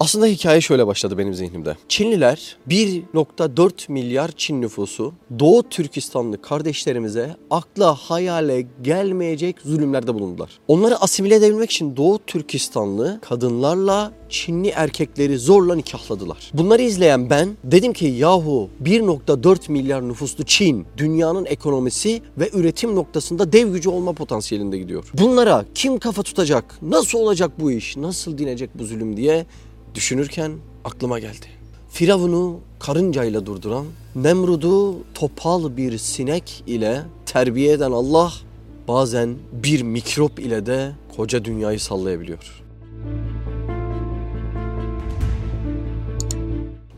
Aslında hikaye şöyle başladı benim zihnimde. Çinliler 1.4 milyar Çin nüfusu Doğu Türkistanlı kardeşlerimize akla hayale gelmeyecek zulümlerde bulundular. Onları asimile edebilmek için Doğu Türkistanlı kadınlarla Çinli erkekleri zorla nikahladılar. Bunları izleyen ben dedim ki yahu 1.4 milyar nüfuslu Çin dünyanın ekonomisi ve üretim noktasında dev gücü olma potansiyelinde gidiyor. Bunlara kim kafa tutacak? Nasıl olacak bu iş? Nasıl dinecek bu zulüm diye düşünürken aklıma geldi. Firavun'u karıncayla durduran, Nemrud'u topal bir sinek ile terbiye eden Allah bazen bir mikrop ile de koca dünyayı sallayabiliyor.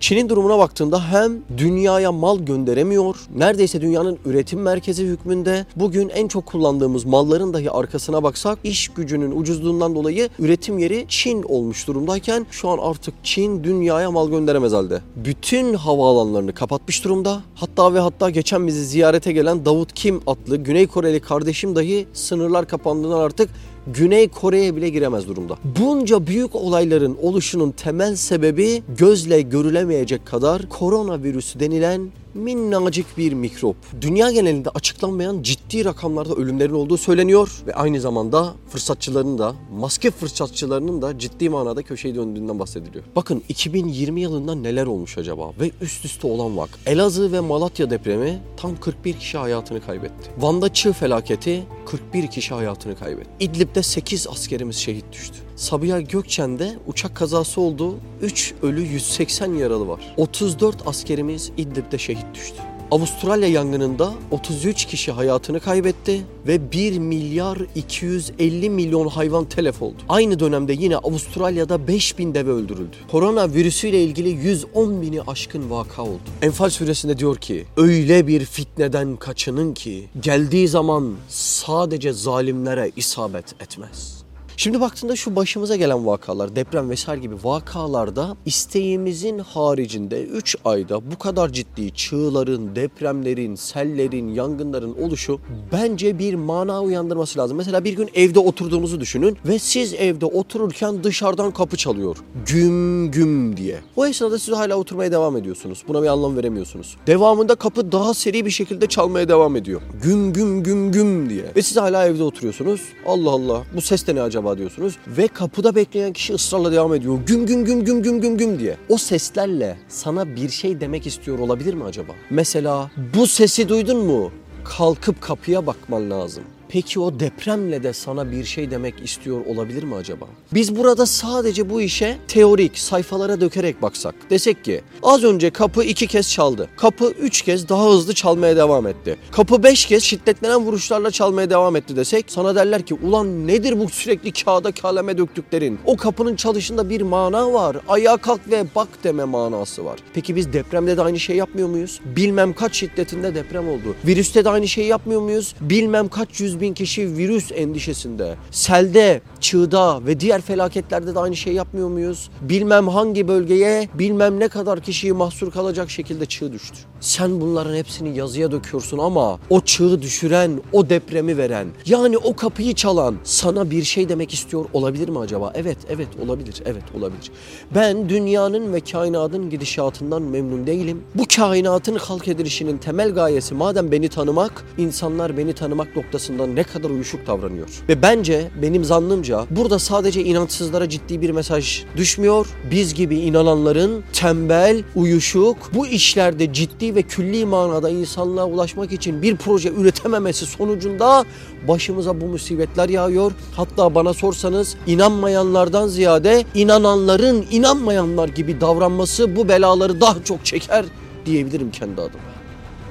Çin'in durumuna baktığında hem dünyaya mal gönderemiyor, neredeyse dünyanın üretim merkezi hükmünde. Bugün en çok kullandığımız malların dahi arkasına baksak iş gücünün ucuzluğundan dolayı üretim yeri Çin olmuş durumdayken şu an artık Çin dünyaya mal gönderemez halde. Bütün havaalanlarını kapatmış durumda. Hatta ve hatta geçen bizi ziyarete gelen Davut Kim adlı Güney Koreli kardeşim dahi sınırlar kapandığından artık Güney Kore'ye bile giremez durumda. Bunca büyük olayların oluşunun temel sebebi gözle görülemeyecek kadar koronavirüsü denilen minnacık bir mikrop. Dünya genelinde açıklanmayan ciddi rakamlarda ölümlerin olduğu söyleniyor ve aynı zamanda fırsatçıların da maske fırsatçılarının da ciddi manada köşeyi döndüğünden bahsediliyor. Bakın 2020 yılında neler olmuş acaba ve üst üste olan vak. Elazığ ve Malatya depremi tam 41 kişi hayatını kaybetti. Van'da çığ felaketi 41 kişi hayatını kaybetti. İdlib'de 8 askerimiz şehit düştü. Sabiha Gökçen'de uçak kazası oldu. 3 ölü 180 yaralı var. 34 askerimiz İdlib'de şehit düştü. Avustralya yangınında 33 kişi hayatını kaybetti ve 1 milyar 250 milyon hayvan telef oldu. Aynı dönemde yine Avustralya'da 5000 deve öldürüldü. Korona virüsüyle ilgili 110 bini aşkın vaka oldu. Enfal suresinde diyor ki öyle bir fitneden kaçının ki geldiği zaman sadece zalimlere isabet etmez. Şimdi baktığında şu başımıza gelen vakalar, deprem vesaire gibi vakalarda isteğimizin haricinde 3 ayda bu kadar ciddi çığların, depremlerin, sellerin, yangınların oluşu bence bir mana uyandırması lazım. Mesela bir gün evde oturduğunuzu düşünün ve siz evde otururken dışarıdan kapı çalıyor. Güm güm diye. O esnada siz hala oturmaya devam ediyorsunuz. Buna bir anlam veremiyorsunuz. Devamında kapı daha seri bir şekilde çalmaya devam ediyor. Güm güm güm güm diye. Ve siz hala evde oturuyorsunuz. Allah Allah bu ses de ne acaba diyorsunuz. Ve kapıda bekleyen kişi ısrarla devam ediyor. Güm güm güm güm güm güm güm diye. O seslerle sana bir şey demek istiyor olabilir mi acaba? Mesela bu sesi duydun mu? Kalkıp kapıya bakman lazım. Peki o depremle de sana bir şey demek istiyor olabilir mi acaba? Biz burada sadece bu işe teorik sayfalara dökerek baksak. Desek ki az önce kapı iki kez çaldı. Kapı üç kez daha hızlı çalmaya devam etti. Kapı beş kez şiddetlenen vuruşlarla çalmaya devam etti desek. Sana derler ki ulan nedir bu sürekli kağıda kaleme döktüklerin? O kapının çalışında bir mana var. Ayağa kalk ve bak deme manası var. Peki biz depremde de aynı şey yapmıyor muyuz? Bilmem kaç şiddetinde deprem oldu. Virüste de aynı şey yapmıyor muyuz? Bilmem kaç yüz bin kişi virüs endişesinde. Selde, çığda ve diğer felaketlerde de aynı şey yapmıyor muyuz? Bilmem hangi bölgeye bilmem ne kadar kişiyi mahsur kalacak şekilde çığ düştü. Sen bunların hepsini yazıya döküyorsun ama o çığı düşüren, o depremi veren, yani o kapıyı çalan sana bir şey demek istiyor olabilir mi acaba? Evet, evet olabilir, evet olabilir. Ben dünyanın ve kainatın gidişatından memnun değilim. Bu kainatın halk edilişinin temel gayesi madem beni tanımak, insanlar beni tanımak noktasından ne kadar uyuşuk davranıyor. Ve bence benim zannımca burada sadece inançsızlara ciddi bir mesaj düşmüyor. Biz gibi inananların tembel, uyuşuk, bu işlerde ciddi ve külli manada insanlığa ulaşmak için bir proje üretememesi sonucunda başımıza bu musibetler yağıyor. Hatta bana sorsanız inanmayanlardan ziyade inananların inanmayanlar gibi davranması bu belaları daha çok çeker diyebilirim kendi adıma.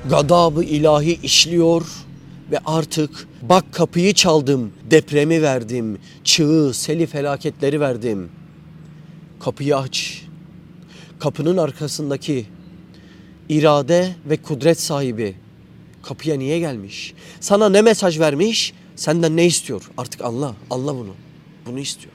Gadabı ilahi işliyor ve artık bak kapıyı çaldım, depremi verdim, çığı, seli felaketleri verdim. Kapıyı aç. Kapının arkasındaki irade ve kudret sahibi kapıya niye gelmiş? Sana ne mesaj vermiş? Senden ne istiyor? Artık anla, anla bunu. Bunu istiyor.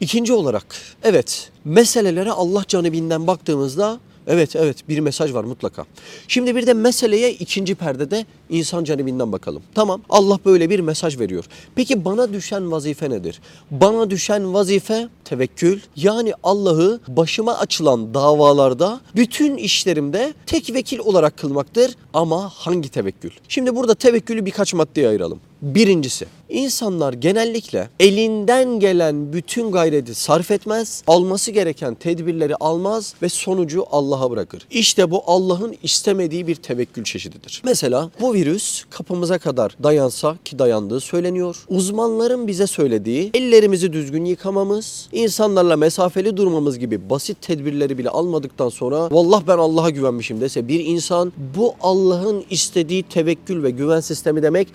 İkinci olarak, evet meselelere Allah canibinden baktığımızda Evet evet bir mesaj var mutlaka. Şimdi bir de meseleye ikinci perdede insan canibinden bakalım. Tamam Allah böyle bir mesaj veriyor. Peki bana düşen vazife nedir? Bana düşen vazife tevekkül. Yani Allah'ı başıma açılan davalarda bütün işlerimde tek vekil olarak kılmaktır. Ama hangi tevekkül? Şimdi burada tevekkülü birkaç maddeye ayıralım. Birincisi, insanlar genellikle elinden gelen bütün gayreti sarf etmez, alması gereken tedbirleri almaz ve sonucu Allah'a bırakır. İşte bu Allah'ın istemediği bir tevekkül çeşididir. Mesela bu virüs kapımıza kadar dayansa ki dayandığı söyleniyor. Uzmanların bize söylediği ellerimizi düzgün yıkamamız, insanlarla mesafeli durmamız gibi basit tedbirleri bile almadıktan sonra vallah ben Allah'a güvenmişim dese bir insan bu Allah'ın istediği tevekkül ve güven sistemi demek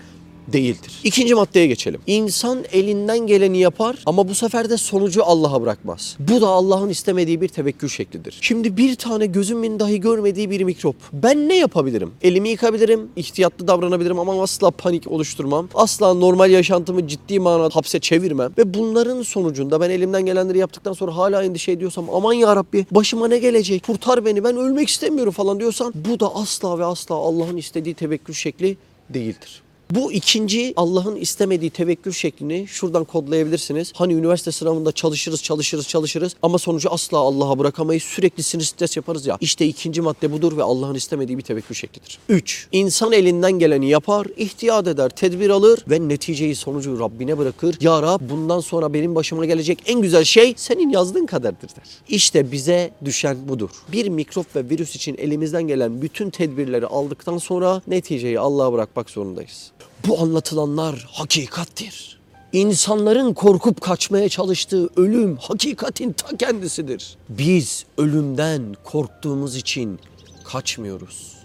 değildir. İkinci maddeye geçelim. İnsan elinden geleni yapar ama bu sefer de sonucu Allah'a bırakmaz. Bu da Allah'ın istemediği bir tevekkül şeklidir. Şimdi bir tane gözümün dahi görmediği bir mikrop. Ben ne yapabilirim? Elimi yıkabilirim, ihtiyatlı davranabilirim ama asla panik oluşturmam. Asla normal yaşantımı ciddi manada hapse çevirmem. Ve bunların sonucunda ben elimden gelenleri yaptıktan sonra hala endişe ediyorsam aman ya Rabbi başıma ne gelecek? Kurtar beni ben ölmek istemiyorum falan diyorsan bu da asla ve asla Allah'ın istediği tevekkül şekli değildir. Bu ikinci Allah'ın istemediği tevekkül şeklini şuradan kodlayabilirsiniz. Hani üniversite sınavında çalışırız, çalışırız, çalışırız ama sonucu asla Allah'a bırakamayız. Sürekli sinir stres yaparız ya. İşte ikinci madde budur ve Allah'ın istemediği bir tevekkül şeklidir. 3. İnsan elinden geleni yapar, ihtiyat eder, tedbir alır ve neticeyi sonucu Rabbine bırakır. Ya Rab bundan sonra benim başıma gelecek en güzel şey senin yazdığın kadardır der. İşte bize düşen budur. Bir mikrop ve virüs için elimizden gelen bütün tedbirleri aldıktan sonra neticeyi Allah'a bırakmak zorundayız. Bu anlatılanlar hakikattir. İnsanların korkup kaçmaya çalıştığı ölüm hakikatin ta kendisidir. Biz ölümden korktuğumuz için kaçmıyoruz.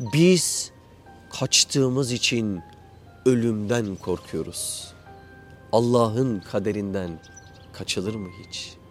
Biz kaçtığımız için ölümden korkuyoruz. Allah'ın kaderinden kaçılır mı hiç?''